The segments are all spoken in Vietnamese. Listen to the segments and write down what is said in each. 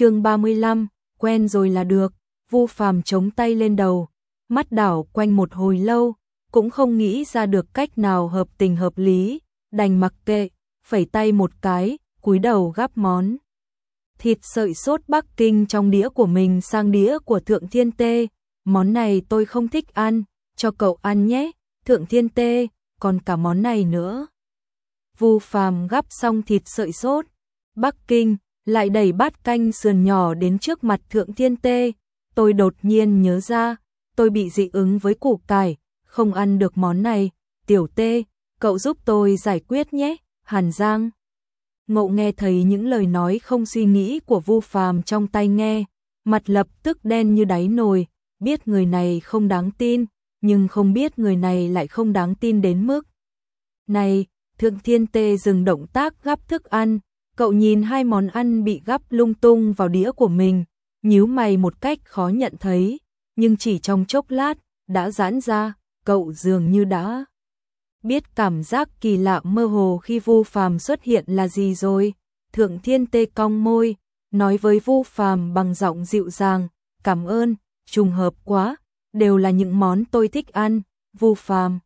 chương 35, quen rồi là được, Vu Phàm chống tay lên đầu, mắt đảo quanh một hồi lâu, cũng không nghĩ ra được cách nào hợp tình hợp lý, đành mặc kệ, phẩy tay một cái, cúi đầu gắp món. Thịt sợi sốt Bắc Kinh trong đĩa của mình sang đĩa của Thượng Thiên Tê, món này tôi không thích ăn, cho cậu ăn nhé, Thượng Thiên Tê, còn cả món này nữa. Vu Phàm gắp xong thịt sợi sốt, Bắc Kinh, lại đẩy bát canh sườn nhỏ đến trước mặt Thượng Thiên Tê, tôi đột nhiên nhớ ra, tôi bị dị ứng với củ cải, không ăn được món này, tiểu tê, cậu giúp tôi giải quyết nhé, Hàn Giang. Ngộ nghe thấy những lời nói không suy nghĩ của Vu Phàm trong tay nghe, mặt lập tức đen như đáy nồi, biết người này không đáng tin, nhưng không biết người này lại không đáng tin đến mức. Này, Thượng Thiên Tê dừng động tác gắp thức ăn, cậu nhìn hai món ăn bị gắp lung tung vào đĩa của mình, nhíu mày một cách khó nhận thấy, nhưng chỉ trong chốc lát, đã giãn ra, cậu dường như đã biết cảm giác kỳ lạ mơ hồ khi Vu Phàm xuất hiện là gì rồi. Thượng Thiên Tê cong môi, nói với Vu Phàm bằng giọng dịu dàng, "Cảm ơn, trùng hợp quá, đều là những món tôi thích ăn." Vu Phàm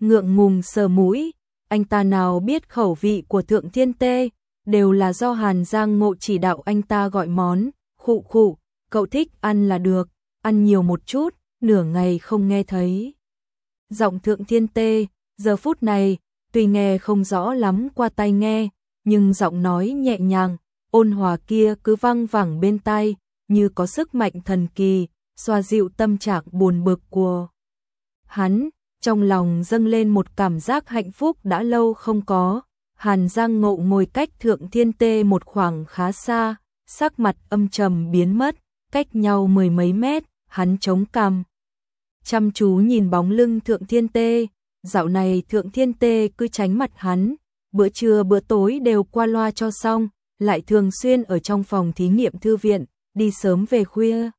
ngượng ngùng sờ mũi, anh ta nào biết khẩu vị của Thượng Thiên Tê, đều là do Hàn Giang Ngộ chỉ đạo anh ta gọi món, khụ khụ, cậu thích ăn là được, ăn nhiều một chút, nửa ngày không nghe thấy. Giọng Thượng Thiên Tê, giờ phút này, tuy nghe không rõ lắm qua tai nghe, nhưng giọng nói nhẹ nhàng, ôn hòa kia cứ văng vẳng bên tai, như có sức mạnh thần kỳ, xoa dịu tâm trạng buồn bực của hắn, trong lòng dâng lên một cảm giác hạnh phúc đã lâu không có. Hàn Giang Ngộ ngồi cách Thượng Thiên Tê một khoảng khá xa, sắc mặt âm trầm biến mất, cách nhau mười mấy mét, hắn chống cằm. Chăm chú nhìn bóng lưng Thượng Thiên Tê, dạo này Thượng Thiên Tê cứ tránh mặt hắn, bữa trưa bữa tối đều qua loa cho xong, lại thường xuyên ở trong phòng thí nghiệm thư viện, đi sớm về khuya.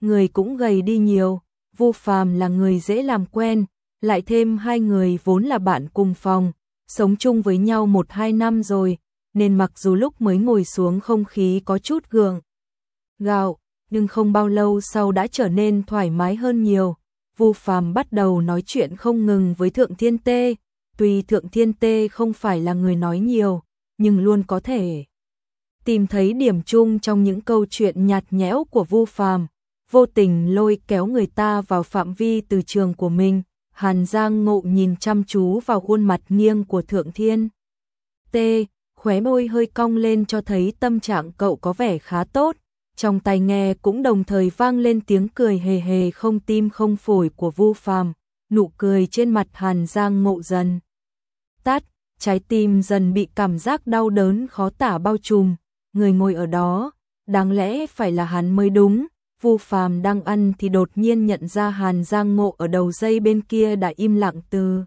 Người cũng gầy đi nhiều, Vu Phàm là người dễ làm quen, lại thêm hai người vốn là bạn cùng phòng, sống chung với nhau một hai năm rồi, nên mặc dù lúc mới ngồi xuống không khí có chút gượng gạo, nhưng không bao lâu sau đã trở nên thoải mái hơn nhiều. Vu Phàm bắt đầu nói chuyện không ngừng với Thượng Thiên Tê, tuy Thượng Thiên Tê không phải là người nói nhiều, nhưng luôn có thể tìm thấy điểm chung trong những câu chuyện nhạt nhẽo của Vu Phàm, vô tình lôi kéo người ta vào phạm vi từ trường của mình. Hàn Giang Ngộ nhìn chăm chú vào khuôn mặt nghiêng của Thượng Thiên. Tê, khóe môi hơi cong lên cho thấy tâm trạng cậu có vẻ khá tốt, trong tai nghe cũng đồng thời vang lên tiếng cười hề hề không tim không phổi của Vu Phàm, nụ cười trên mặt Hàn Giang Ngộ dần tắt, trái tim dần bị cảm giác đau đớn khó tả bao trùm, người ngồi ở đó, đáng lẽ phải là hắn mới đúng. Vu Phàm đang ăn thì đột nhiên nhận ra Hàn Giang Ngộ ở đầu dây bên kia đã im lặng từ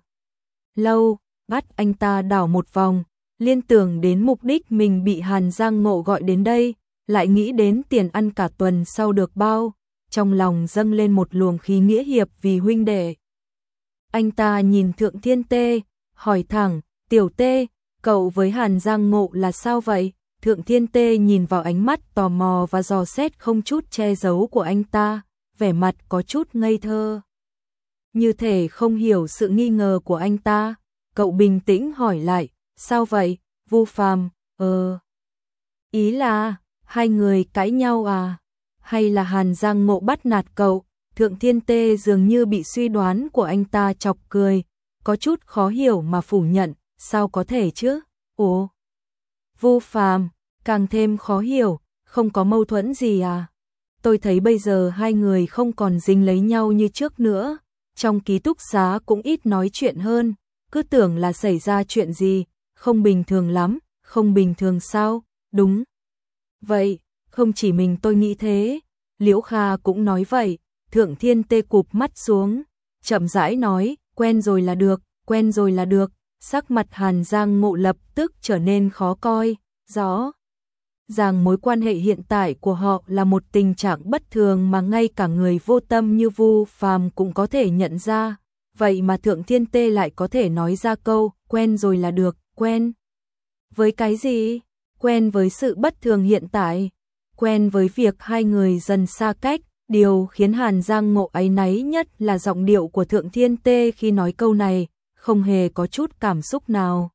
lâu, bắt anh ta đảo một vòng, liên tưởng đến mục đích mình bị Hàn Giang Ngộ gọi đến đây, lại nghĩ đến tiền ăn cả tuần sau được bao, trong lòng dâng lên một luồng khí nghĩa hiệp vì huynh đệ. Anh ta nhìn Thượng Thiên Tê, hỏi thẳng, tiểu tê, cậu với Hàn Giang Ngộ là sao vậy? Thượng Thiên Tê nhìn vào ánh mắt tò mò và dò xét không chút che giấu của anh ta, vẻ mặt có chút ngây thơ. Như thể không hiểu sự nghi ngờ của anh ta, cậu bình tĩnh hỏi lại, sao vậy, Vu Phàm, ờ. Ý là, hai người cãi nhau à? Hay là Hàn Giang Ngộ bắt nạt cậu? Thượng Thiên Tê dường như bị suy đoán của anh ta chọc cười, có chút khó hiểu mà phủ nhận, sao có thể chứ? Ồ, Vu Phàm, càng thêm khó hiểu, không có mâu thuẫn gì à? Tôi thấy bây giờ hai người không còn dính lấy nhau như trước nữa, trong ký túc xá cũng ít nói chuyện hơn, cứ tưởng là xảy ra chuyện gì, không bình thường lắm, không bình thường sao? Đúng. Vậy, không chỉ mình tôi nghĩ thế, Liễu Kha cũng nói vậy, Thượng Thiên tê cụp mắt xuống, chậm rãi nói, quen rồi là được, quen rồi là được, sắc mặt Hàn Giang Ngộ lập tức trở nên khó coi, rõ ràng mối quan hệ hiện tại của họ là một tình trạng bất thường mà ngay cả người vô tâm như Vu Phàm cũng có thể nhận ra, vậy mà Thượng Thiên Tê lại có thể nói ra câu quen rồi là được, quen. Với cái gì? Quen với sự bất thường hiện tại. quen với việc hai người dần xa cách, điều khiến Hàn Giang ngộ ấy náy nhất là giọng điệu của Thượng Thiên Tê khi nói câu này, không hề có chút cảm xúc nào.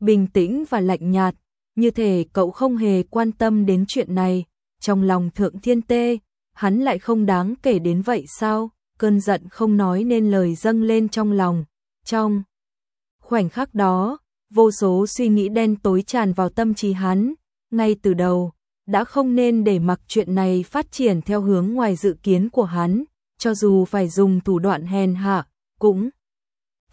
Bình tĩnh và lạnh nhạt, như thể cậu không hề quan tâm đến chuyện này, trong lòng Thượng Thiên Tê, hắn lại không đáng kể đến vậy sao? Cơn giận không nói nên lời dâng lên trong lòng, trong khoảnh khắc đó, vô số suy nghĩ đen tối tràn vào tâm trí hắn, ngay từ đầu, đã không nên để mặc chuyện này phát triển theo hướng ngoài dự kiến của hắn, cho dù phải dùng thủ đoạn hèn hạ, cũng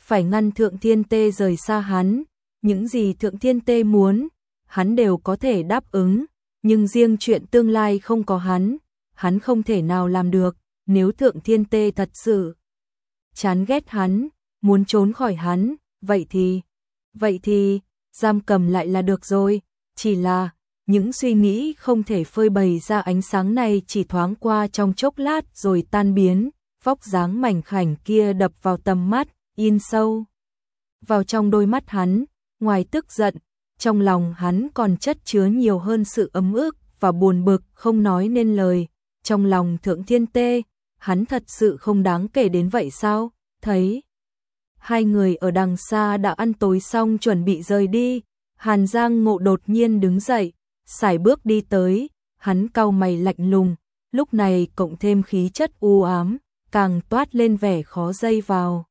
phải ngăn Thượng Thiên Tê rời xa hắn, những gì Thượng Thiên Tê muốn, hắn đều có thể đáp ứng, nhưng riêng chuyện tương lai không có hắn, hắn không thể nào làm được, nếu Thượng Thiên Tê thật sự chán ghét hắn, muốn trốn khỏi hắn, vậy thì, vậy thì, giam cầm lại là được rồi, chỉ là, những suy nghĩ không thể phơi bày ra ánh sáng này chỉ thoáng qua trong chốc lát rồi tan biến, vóc dáng mảnh khảnh kia đập vào tầm mắt, in sâu. Vào trong đôi mắt hắn, ngoài tức giận, trong lòng hắn còn chất chứa nhiều hơn sự ấm ức và buồn bực không nói nên lời. Trong lòng thượng thiên tê, hắn thật sự không đáng kể đến vậy sao? Thấy hai người ở đằng xa đã ăn tối xong chuẩn bị rời đi, Hàn Giang ngộ đột nhiên đứng dậy, xài bước đi tới, hắn cau mày lạnh lùng, lúc này cộng thêm khí chất u ám, càng toát lên vẻ khó dây vào.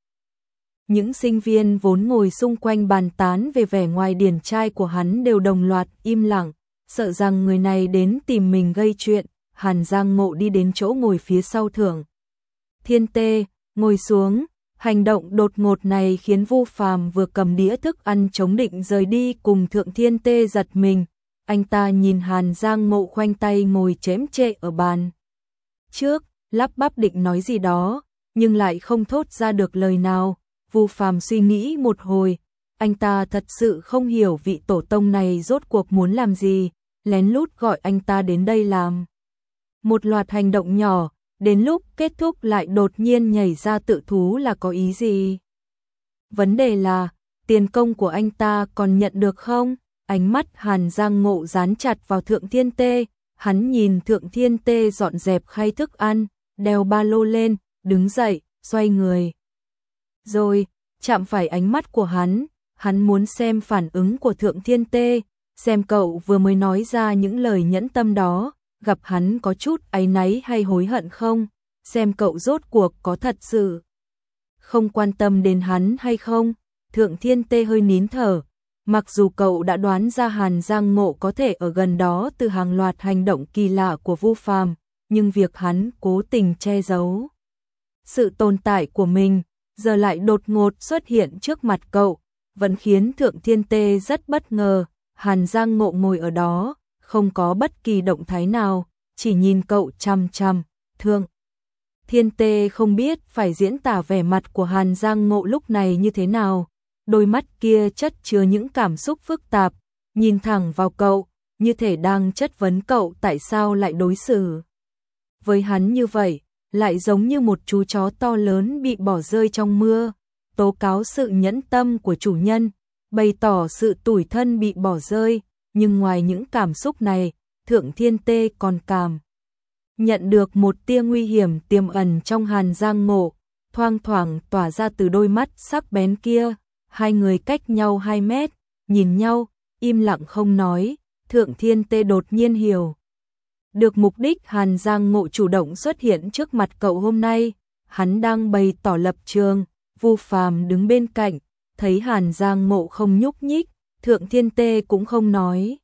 Những sinh viên vốn ngồi xung quanh bàn tán về vẻ ngoài điển trai của hắn đều đồng loạt im lặng, sợ rằng người này đến tìm mình gây chuyện, Hàn Giang Ngộ đi đến chỗ ngồi phía sau thưởng. Thiên Tê, ngồi xuống, hành động đột ngột này khiến Vu Phàm vừa cầm đĩa thức ăn chống định rời đi cùng Thượng Thiên Tê giật mình, anh ta nhìn Hàn Giang Ngộ khoanh tay ngồi chém trệ ở bàn. Trước, lắp bắp định nói gì đó, nhưng lại không thốt ra được lời nào, Vu Phàm suy nghĩ một hồi, anh ta thật sự không hiểu vị tổ tông này rốt cuộc muốn làm gì, lén lút gọi anh ta đến đây làm. Một loạt hành động nhỏ, đến lúc kết thúc lại đột nhiên nhảy ra tự thú là có ý gì? Vấn đề là, tiền công của anh ta còn nhận được không? Ánh mắt Hàn Giang Ngộ dán chặt vào Thượng Thiên Tê, hắn nhìn Thượng Thiên Tê dọn dẹp khay thức ăn, đeo ba lô lên, đứng dậy, xoay người. Rồi, chạm phải ánh mắt của hắn, hắn muốn xem phản ứng của Thượng Thiên Tê, xem cậu vừa mới nói ra những lời nhẫn tâm đó, gặp hắn có chút áy náy hay hối hận không, xem cậu rốt cuộc có thật sự không quan tâm đến hắn hay không. Thượng Thiên Tê hơi nín thở, mặc dù cậu đã đoán ra Hàn Giang Ngộ có thể ở gần đó từ hàng loạt hành động kỳ lạ của Vu Phàm, nhưng việc hắn cố tình che giấu sự tồn tại của mình, giờ lại đột ngột xuất hiện trước mặt cậu, vẫn khiến Thượng Thiên Tê rất bất ngờ. Hàn Giang Ngộ ngồi ở đó, không có bất kỳ động thái nào, chỉ nhìn cậu chăm chăm, thương. Thiên Tê không biết phải diễn tả vẻ mặt của Hàn Giang Ngộ lúc này như thế nào, đôi mắt kia chất chứa những cảm xúc phức tạp, nhìn thẳng vào cậu, như thể đang chất vấn cậu tại sao lại đối xử với hắn như vậy, lại giống như một chú chó to lớn bị bỏ rơi trong mưa, tố cáo sự nhẫn tâm của chủ nhân, bày tỏ sự tủi thân bị bỏ rơi, nhưng ngoài những cảm xúc này, Thượng Thiên Tê còn cảm nhận được một tia nguy hiểm tiềm ẩn trong Hàn Giang Ngộ, thoang thoảng tỏa ra từ đôi mắt sắc bén kia, hai người cách nhau 2 mét, nhìn nhau, im lặng không nói, Thượng Thiên Tê đột nhiên hiểu. Được mục đích Hàn Giang Ngộ chủ động xuất hiện trước mặt cậu hôm nay, hắn đang bày tỏ lập trường, Vu Phàm đứng bên cạnh, thấy Hàn Giang Ngộ không nhúc nhích, Thượng Thiên Tê cũng không nói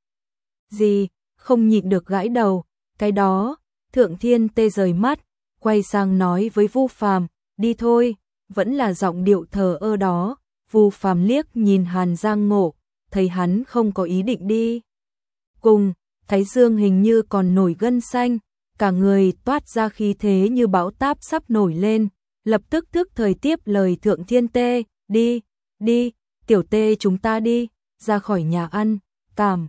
gì, không nhịn được gãi đầu, cái đó, Thượng Thiên Tê rời mắt, quay sang nói với Vu Phàm, đi thôi, vẫn là giọng điệu thờ ơ đó, Vu Phàm liếc nhìn Hàn Giang Ngộ, thấy hắn không có ý định đi. Cùng, Thái Dương hình như còn nổi gân xanh, cả người toát ra khí thế như bão táp sắp nổi lên, lập tức thức thời tiếp lời Thượng Thiên Tê, đi, đi, tiểu tê chúng ta đi, ra khỏi nhà ăn, cảm.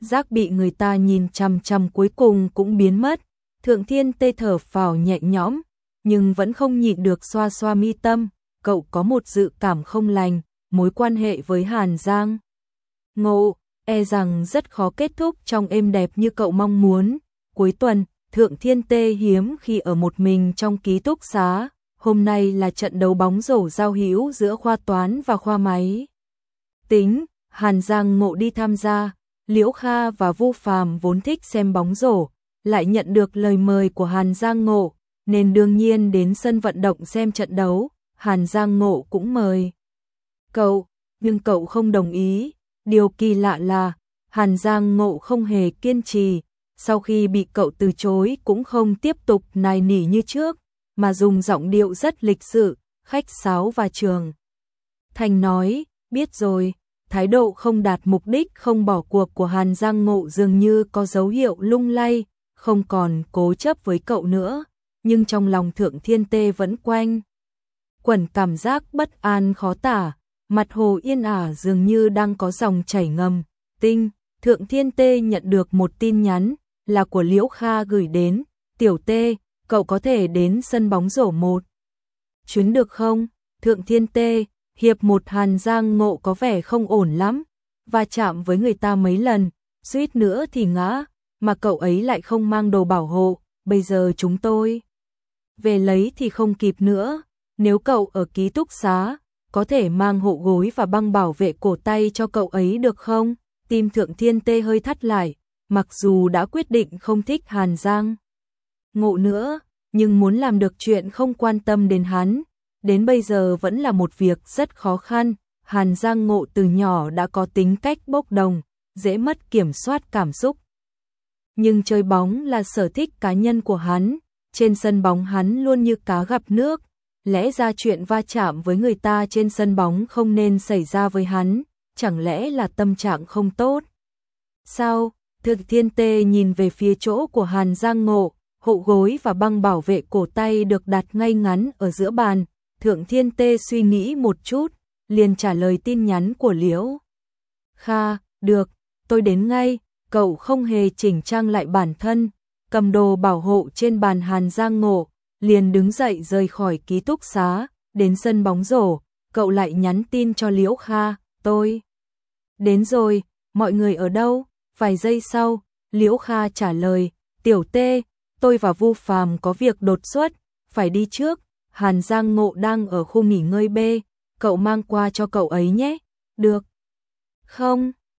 Giác bị người ta nhìn chằm chằm cuối cùng cũng biến mất, Thượng Thiên Tê thở phào nhẹ nhõm, nhưng vẫn không nhịn được xoa xoa mi tâm, cậu có một dự cảm không lành, mối quan hệ với Hàn Giang. Ngộ, e rằng rất khó kết thúc trong êm đẹp như cậu mong muốn. Cuối tuần, Thượng Thiên Tê hiếm khi ở một mình trong ký túc xá, hôm nay là trận đấu bóng rổ giao hữu giữa khoa toán và khoa máy. Tính, Hàn Giang Ngộ đi tham gia, Liễu Kha và Vu Phàm vốn thích xem bóng rổ, lại nhận được lời mời của Hàn Giang Ngộ, nên đương nhiên đến sân vận động xem trận đấu, Hàn Giang Ngộ cũng mời. Cậu, nhưng cậu không đồng ý, điều kỳ lạ là, Hàn Giang Ngộ không hề kiên trì, sau khi bị cậu từ chối cũng không tiếp tục nài nỉ như trước, mà dùng giọng điệu rất lịch sự, khách sáo và trường. Thành nói, biết rồi, thái độ không đạt mục đích không bỏ cuộc của Hàn Giang Ngộ dường như có dấu hiệu lung lay, không còn cố chấp với cậu nữa, nhưng trong lòng Thượng Thiên Tê vẫn quanh. Quẩn cảm giác bất an khó tả, mặt hồ yên ả dường như đang có dòng chảy ngầm, tinh, Thượng Thiên Tê nhận được một tin nhắn, là của Liễu Kha gửi đến, tiểu tê, cậu có thể đến sân bóng rổ một. Chuyến được không? Thượng Thiên Tê, hiệp một Hàn Giang ngộ có vẻ không ổn lắm, và chạm với người ta mấy lần, suýt nữa thì ngã, mà cậu ấy lại không mang đồ bảo hộ, bây giờ chúng tôi về lấy thì không kịp nữa, nếu cậu ở ký túc xá, có thể mang hộ gối và băng bảo vệ cổ tay cho cậu ấy được không? Tim Thượng Thiên Tê hơi thắt lại, mặc dù đã quyết định không thích Hàn Giang. Ngộ nữa, nhưng muốn làm được chuyện không quan tâm đến hắn, đến bây giờ vẫn là một việc rất khó khăn. Hàn Giang Ngộ từ nhỏ đã có tính cách bốc đồng, dễ mất kiểm soát cảm xúc. Nhưng chơi bóng là sở thích cá nhân của hắn, trên sân bóng hắn luôn như cá gặp nước, lẽ ra chuyện va chạm với người ta trên sân bóng không nên xảy ra với hắn, chẳng lẽ là tâm trạng không tốt? Sao? Thực thiên tê nhìn về phía chỗ của Hàn Giang Ngộ, hộ gối và băng bảo vệ cổ tay được đặt ngay ngắn ở giữa bàn. Thượng thiên tê suy nghĩ một chút, liền trả lời tin nhắn của Liễu. Kha, được, tôi đến ngay, cậu không hề chỉnh trang lại bản thân, cầm đồ bảo hộ trên bàn Hàn Giang Ngộ, liền đứng dậy rời khỏi ký túc xá, đến sân bóng rổ, cậu lại nhắn tin cho Liễu Kha, tôi. Đến rồi, mọi người ở đâu? Vài giây sau, Liễu Kha trả lời, tiểu tê, tôi và Vu Phàm có việc đột xuất, phải đi trước, Hàn Giang Ngộ đang ở khu nghỉ ngơi B, cậu mang qua cho cậu ấy nhé, được. Không,